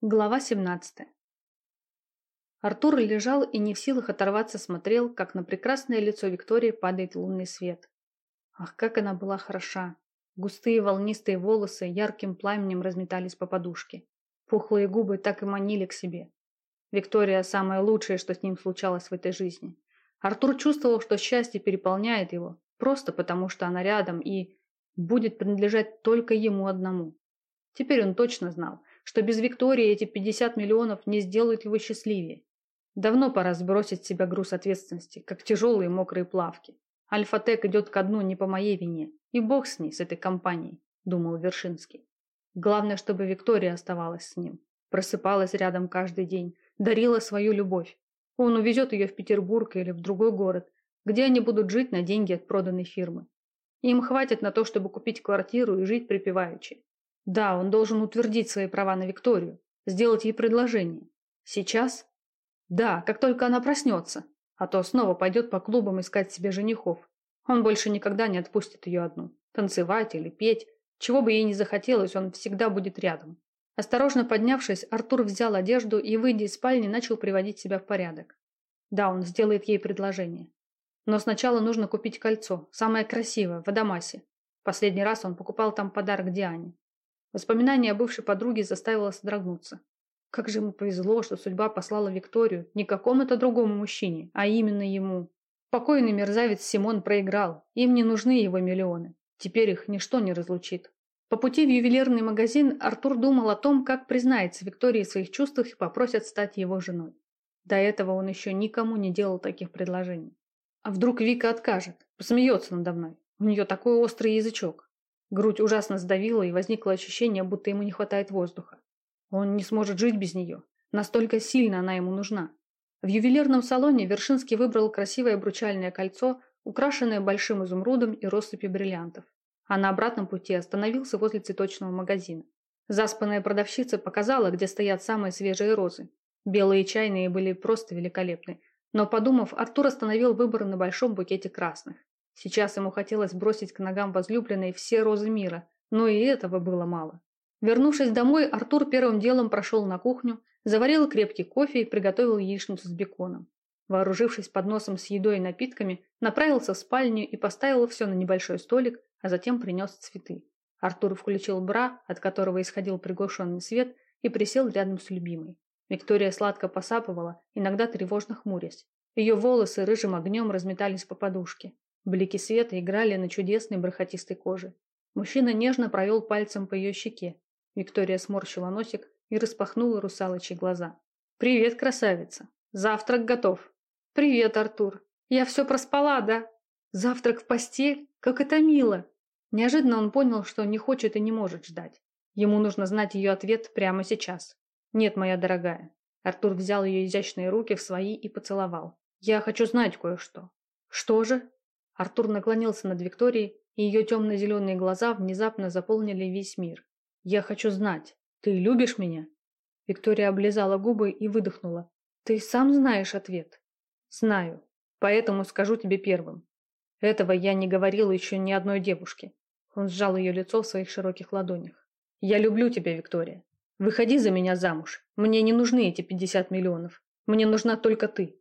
Глава 17. Артур лежал и не в силах оторваться смотрел, как на прекрасное лицо Виктории падает лунный свет. Ах, как она была хороша! Густые волнистые волосы ярким пламенем разметались по подушке. Пухлые губы так и манили к себе. Виктория – самое лучшее, что с ним случалось в этой жизни. Артур чувствовал, что счастье переполняет его, просто потому что она рядом и будет принадлежать только ему одному. Теперь он точно знал, что без Виктории эти 50 миллионов не сделают его счастливее. Давно пора сбросить с себя груз ответственности, как тяжелые мокрые плавки. Альфа-Тек идет ко дну не по моей вине, и бог с ней, с этой компанией, думал Вершинский. Главное, чтобы Виктория оставалась с ним, просыпалась рядом каждый день, дарила свою любовь. Он увезет ее в Петербург или в другой город, где они будут жить на деньги от проданной фирмы. Им хватит на то, чтобы купить квартиру и жить припеваючи. Да, он должен утвердить свои права на Викторию, сделать ей предложение. Сейчас? Да, как только она проснется, а то снова пойдет по клубам искать себе женихов. Он больше никогда не отпустит ее одну. Танцевать или петь. Чего бы ей ни захотелось, он всегда будет рядом. Осторожно поднявшись, Артур взял одежду и, выйдя из спальни, начал приводить себя в порядок. Да, он сделает ей предложение. Но сначала нужно купить кольцо, самое красивое, в Адамасе. Последний раз он покупал там подарок Диане. Воспоминание о бывшей подруге заставило содрогнуться. Как же ему повезло, что судьба послала Викторию не какому-то другому мужчине, а именно ему. Покойный мерзавец Симон проиграл, им не нужны его миллионы. Теперь их ничто не разлучит. По пути в ювелирный магазин Артур думал о том, как признается Виктории в своих чувствах и попросит стать его женой. До этого он еще никому не делал таких предложений. А вдруг Вика откажет, посмеется надо мной? У нее такой острый язычок. Грудь ужасно сдавила, и возникло ощущение, будто ему не хватает воздуха. Он не сможет жить без нее. Настолько сильно она ему нужна. В ювелирном салоне Вершинский выбрал красивое обручальное кольцо, украшенное большим изумрудом и россыпью бриллиантов. А на обратном пути остановился возле цветочного магазина. Заспанная продавщица показала, где стоят самые свежие розы. Белые чайные были просто великолепны. Но, подумав, Артур остановил выбор на большом букете красных. Сейчас ему хотелось бросить к ногам возлюбленной все розы мира, но и этого было мало. Вернувшись домой, Артур первым делом прошел на кухню, заварил крепкий кофе и приготовил яичницу с беконом. Вооружившись подносом с едой и напитками, направился в спальню и поставил все на небольшой столик, а затем принес цветы. Артур включил бра, от которого исходил приглушенный свет, и присел рядом с любимой. Виктория сладко посапывала, иногда тревожно хмурясь. Ее волосы рыжим огнем разметались по подушке. Блики света играли на чудесной бархатистой коже. Мужчина нежно провел пальцем по ее щеке. Виктория сморщила носик и распахнула русалочьи глаза. «Привет, красавица! Завтрак готов!» «Привет, Артур! Я все проспала, да? Завтрак в постель? Как это мило!» Неожиданно он понял, что не хочет и не может ждать. Ему нужно знать ее ответ прямо сейчас. «Нет, моя дорогая». Артур взял ее изящные руки в свои и поцеловал. «Я хочу знать кое-что». «Что же?» Артур наклонился над Викторией, и ее темно-зеленые глаза внезапно заполнили весь мир. «Я хочу знать, ты любишь меня?» Виктория облизала губы и выдохнула. «Ты сам знаешь ответ?» «Знаю, поэтому скажу тебе первым. Этого я не говорил еще ни одной девушке». Он сжал ее лицо в своих широких ладонях. «Я люблю тебя, Виктория. Выходи за меня замуж. Мне не нужны эти пятьдесят миллионов. Мне нужна только ты».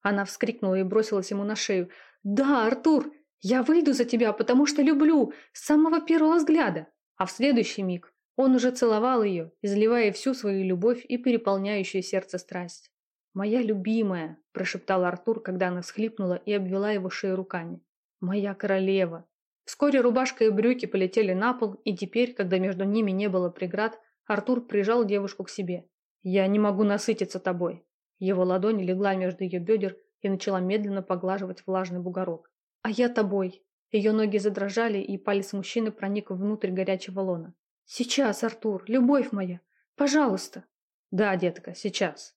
Она вскрикнула и бросилась ему на шею. «Да, Артур, я выйду за тебя, потому что люблю, с самого первого взгляда». А в следующий миг он уже целовал ее, изливая всю свою любовь и переполняющую сердце страсть. «Моя любимая», – прошептал Артур, когда она всхлипнула и обвела его шею руками. «Моя королева». Вскоре рубашка и брюки полетели на пол, и теперь, когда между ними не было преград, Артур прижал девушку к себе. «Я не могу насытиться тобой». Его ладонь легла между ее бедер, и начала медленно поглаживать влажный бугорок. «А я тобой!» Ее ноги задрожали, и палец мужчины проник внутрь горячего лона. «Сейчас, Артур, любовь моя! Пожалуйста!» «Да, детка, сейчас!»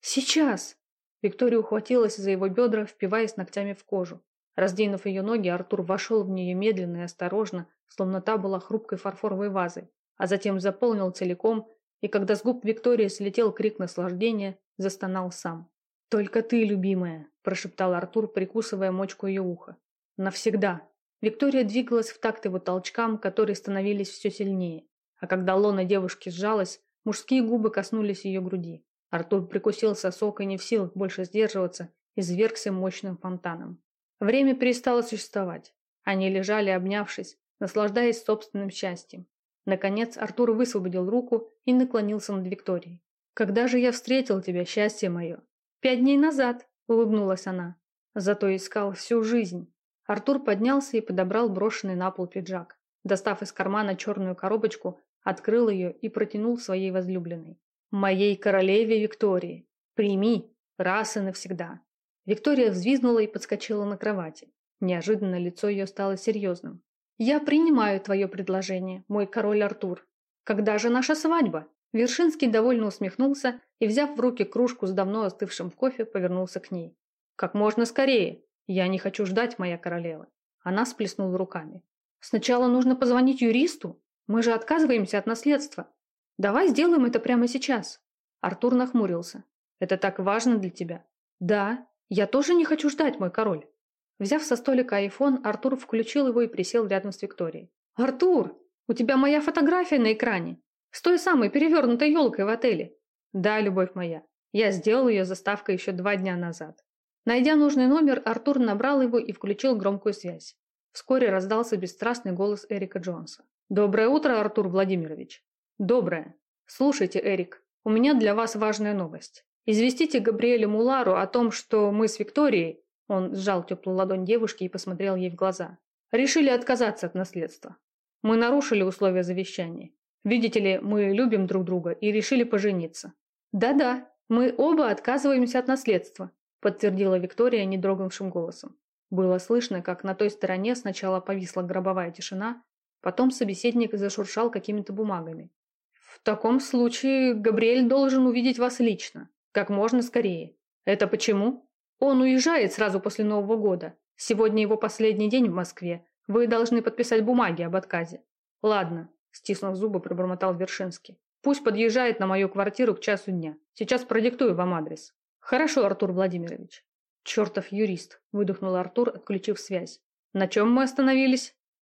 «Сейчас!» Виктория ухватилась за его бедра, впиваясь ногтями в кожу. Раздвинув ее ноги, Артур вошел в нее медленно и осторожно, словно та была хрупкой фарфоровой вазой, а затем заполнил целиком, и когда с губ Виктории слетел крик наслаждения, застонал сам. «Только ты, любимая», – прошептал Артур, прикусывая мочку ее уха. «Навсегда». Виктория двигалась в такт его толчкам, которые становились все сильнее. А когда лона девушки сжалась, Мужские губы коснулись ее груди. Артур прикусил сосок и не в силах больше сдерживаться, извергся мощным фонтаном. Время перестало существовать. Они лежали, обнявшись, наслаждаясь собственным счастьем. Наконец Артур высвободил руку и наклонился над Викторией. «Когда же я встретил тебя, счастье мое?» «Пять дней назад», — улыбнулась она. «Зато искал всю жизнь». Артур поднялся и подобрал брошенный на пол пиджак. Достав из кармана черную коробочку, открыл ее и протянул своей возлюбленной. «Моей королеве Виктории! Прими! Раз и навсегда!» Виктория взвизгнула и подскочила на кровати. Неожиданно лицо ее стало серьезным. «Я принимаю твое предложение, мой король Артур. Когда же наша свадьба?» Вершинский довольно усмехнулся и, взяв в руки кружку с давно остывшим кофе, повернулся к ней. «Как можно скорее. Я не хочу ждать, моя королева». Она сплеснула руками. «Сначала нужно позвонить юристу. Мы же отказываемся от наследства. Давай сделаем это прямо сейчас». Артур нахмурился. «Это так важно для тебя?» «Да. Я тоже не хочу ждать, мой король». Взяв со столика айфон, Артур включил его и присел рядом с Викторией. «Артур, у тебя моя фотография на экране. С той самой перевернутой елкой в отеле». «Да, любовь моя. Я сделал ее заставкой еще два дня назад». Найдя нужный номер, Артур набрал его и включил громкую связь. Вскоре раздался бесстрастный голос Эрика Джонса. «Доброе утро, Артур Владимирович». «Доброе. Слушайте, Эрик, у меня для вас важная новость. Известите Габриэле Мулару о том, что мы с Викторией он сжал теплую ладонь девушки и посмотрел ей в глаза. «Решили отказаться от наследства. Мы нарушили условия завещания. Видите ли, мы любим друг друга и решили пожениться». «Да-да, мы оба отказываемся от наследства», подтвердила Виктория недрогнувшим голосом. Было слышно, как на той стороне сначала повисла гробовая тишина, потом собеседник зашуршал какими-то бумагами. «В таком случае Габриэль должен увидеть вас лично, как можно скорее. Это почему?» Он уезжает сразу после Нового года. Сегодня его последний день в Москве. Вы должны подписать бумаги об отказе. Ладно, стиснув зубы, пробормотал Вершинский. Пусть подъезжает на мою квартиру к часу дня. Сейчас продиктую вам адрес. Хорошо, Артур Владимирович. Чертов юрист, выдохнул Артур, отключив связь. На чем мы остановились?